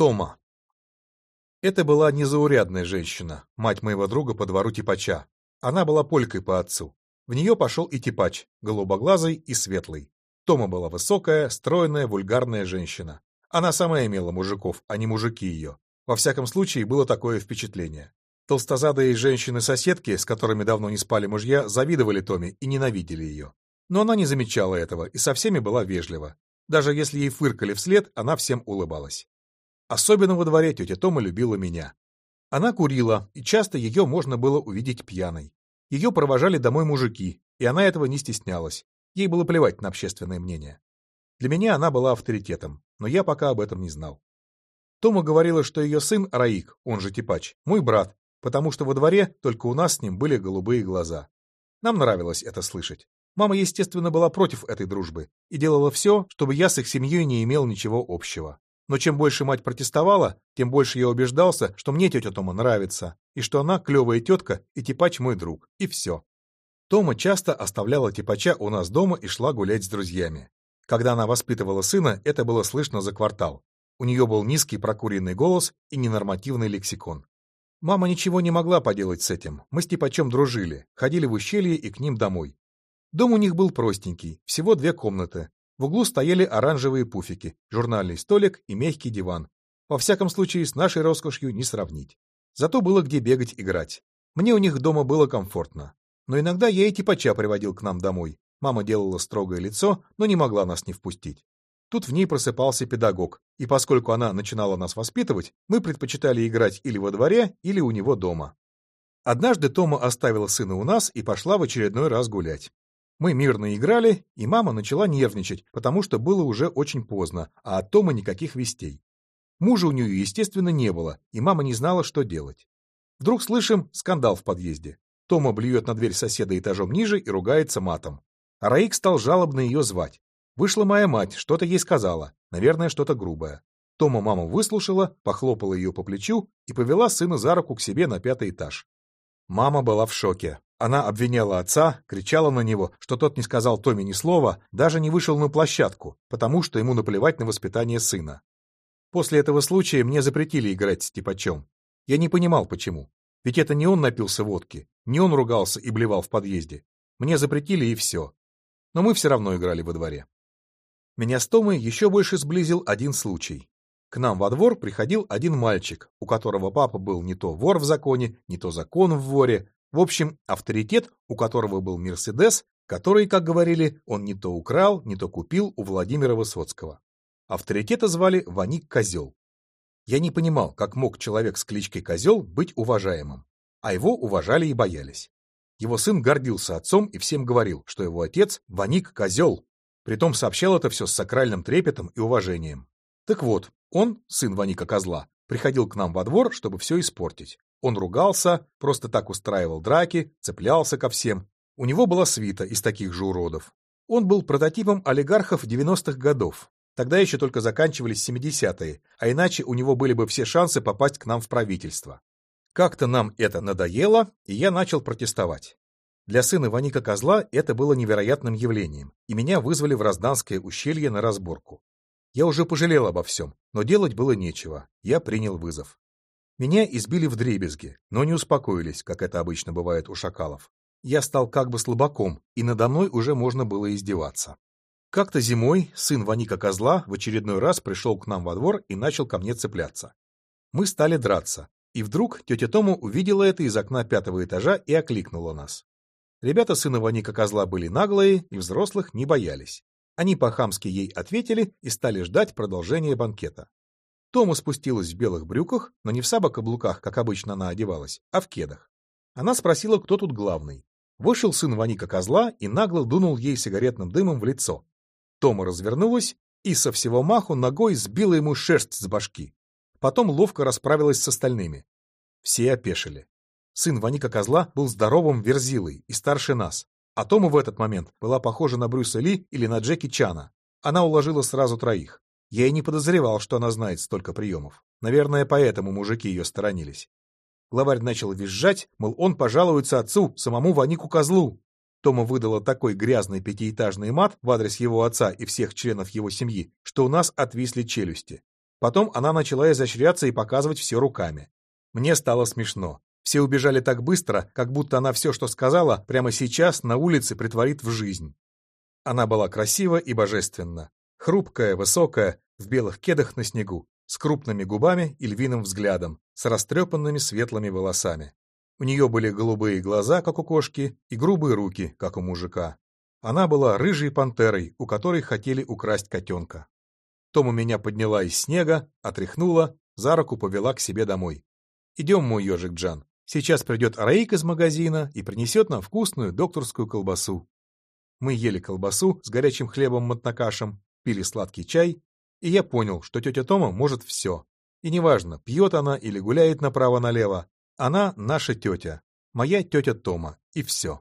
Тома. Это была незаурядная женщина, мать моего друга по двору Типача. Она была полькой по отцу. В нее пошел и Типач, голубоглазый и светлый. Тома была высокая, стройная, вульгарная женщина. Она сама имела мужиков, а не мужики ее. Во всяком случае, было такое впечатление. Толстозадые женщины-соседки, с которыми давно не спали мужья, завидовали Томе и ненавидели ее. Но она не замечала этого и со всеми была вежлива. Даже если ей фыркали вслед, она всем улыбалась. Особенно во дворе тетя Тома любила меня. Она курила, и часто ее можно было увидеть пьяной. Ее провожали домой мужики, и она этого не стеснялась. Ей было плевать на общественное мнение. Для меня она была авторитетом, но я пока об этом не знал. Тома говорила, что ее сын Раик, он же Типач, мой брат, потому что во дворе только у нас с ним были голубые глаза. Нам нравилось это слышать. Мама, естественно, была против этой дружбы и делала все, чтобы я с их семьей не имел ничего общего. Но чем больше мать протестовала, тем больше я убеждался, что мне тетя Тома нравится, и что она клевая тетка, и Типач мой друг, и все. Тома часто оставляла Типача у нас дома и шла гулять с друзьями. Когда она воспитывала сына, это было слышно за квартал. У нее был низкий прокуренный голос и ненормативный лексикон. Мама ничего не могла поделать с этим. Мы с Типачем дружили, ходили в ущелье и к ним домой. Дом у них был простенький, всего две комнаты, в углу стояли оранжевые пуфики, журнальный столик и мягкий диван. Во всяком случае, с нашей роскошью не сравнить. Зато было где бегать играть. Мне у них дома было комфортно. Но иногда я и типача приводил к нам домой. Мама делала строгое лицо, но не могла нас не впустить. Тут в ней просыпался педагог, и поскольку она начинала нас воспитывать, мы предпочитали играть или во дворе, или у него дома. Однажды Тома оставила сына у нас и пошла в очередной раз гулять. Мы мирно играли, и мама начала нервничать, потому что было уже очень поздно, а от Тома никаких вестей. Мужа у нее, естественно, не было, и мама не знала, что делать. Вдруг слышим скандал в подъезде. Тома блюет на дверь соседа этажом ниже и ругается матом. А Раик стал жалобно ее звать. Вышла моя мать, что-то ей сказала, наверное, что-то грубое. Тома маму выслушала, похлопала ее по плечу и повела сына за руку к себе на пятый этаж. Мама была в шоке. Она обвиняла отца, кричала на него, что тот не сказал Томе ни слова, даже не вышел на площадку, потому что ему наплевать на воспитание сына. После этого случая мне запретили играть с Типачем. Я не понимал, почему. Ведь это не он напился водки, не он ругался и блевал в подъезде. Мне запретили и все. Но мы все равно играли во дворе. Меня с Томой еще больше сблизил один случай. К нам во двор приходил один мальчик, у которого папа был не то вор в законе, не то закон в воре, в общем, авторитет, у которого был Мерседес, который, как говорили, он не то украл, не то купил у Владимира Высоцкого. Авторитета звали Ваник Козел. Я не понимал, как мог человек с кличкой Козел быть уважаемым, а его уважали и боялись. Его сын гордился отцом и всем говорил, что его отец Ваник Козел, притом сообщал это все с сакральным трепетом и уважением. Так вот, он, сын Ваника Козла, приходил к нам во двор, чтобы все испортить. Он ругался, просто так устраивал драки, цеплялся ко всем. У него была свита из таких же уродов. Он был прототипом олигархов 90-х годов. Тогда еще только заканчивались 70-е, а иначе у него были бы все шансы попасть к нам в правительство. Как-то нам это надоело, и я начал протестовать. Для сына Ваника Козла это было невероятным явлением, и меня вызвали в Розданское ущелье на разборку. Я уже пожалел обо всем, но делать было нечего. Я принял вызов. Меня избили в дребезги, но не успокоились, как это обычно бывает у шакалов. Я стал как бы слабаком, и надо мной уже можно было издеваться. Как-то зимой сын Ваника Козла в очередной раз пришел к нам во двор и начал ко мне цепляться. Мы стали драться, и вдруг тетя Тома увидела это из окна пятого этажа и окликнула нас. Ребята сына Ваника Козла были наглые и взрослых не боялись. Они по-хамски ей ответили и стали ждать продолжения банкета. Тома спустилась в белых брюках, но не в сабо-каблуках, как обычно она одевалась, а в кедах. Она спросила, кто тут главный. Вышел сын Ваника Козла и нагло дунул ей сигаретным дымом в лицо. Тома развернулась и со всего маху ногой сбила ему шерсть с башки. Потом ловко расправилась с остальными. Все опешили. Сын Ваника Козла был здоровым верзилой и старше нас, а Тома в этот момент была похожа на Брюса Ли или на Джеки Чана. Она уложила сразу троих. Я и не подозревал, что она знает столько приемов. Наверное, поэтому мужики ее сторонились. Главарь начал визжать, мол, он пожалуется отцу, самому Ванику Козлу. Тома выдала такой грязный пятиэтажный мат в адрес его отца и всех членов его семьи, что у нас отвисли челюсти. Потом она начала изощряться и показывать все руками. Мне стало смешно. Все убежали так быстро, как будто она все, что сказала, прямо сейчас на улице притворит в жизнь. Она была красива и божественна. Хрупкая, высокая, в белых кедах на снегу, с крупными губами и львиным взглядом, с растрепанными светлыми волосами. У нее были голубые глаза, как у кошки, и грубые руки, как у мужика. Она была рыжей пантерой, у которой хотели украсть котенка. Тома меня подняла из снега, отряхнула, за руку повела к себе домой. «Идем, мой ежик Джан. Сейчас придет Араик из магазина и принесет нам вкусную докторскую колбасу». Мы ели колбасу с горячим хлебом-мотнокашем, пили сладкий чай, и я понял, что тетя Тома может все. И неважно, пьет она или гуляет направо-налево, она наша тетя, моя тетя Тома, и все.